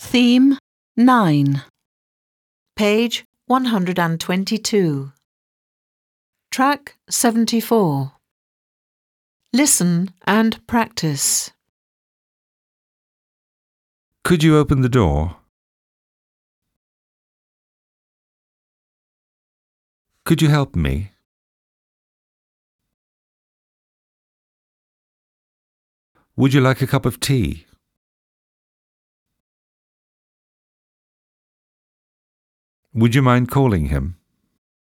Theme 9. Page 122. Track 74. Listen and practice. Could you open the door? Could you help me? Would you like a cup of tea? Would you mind calling him?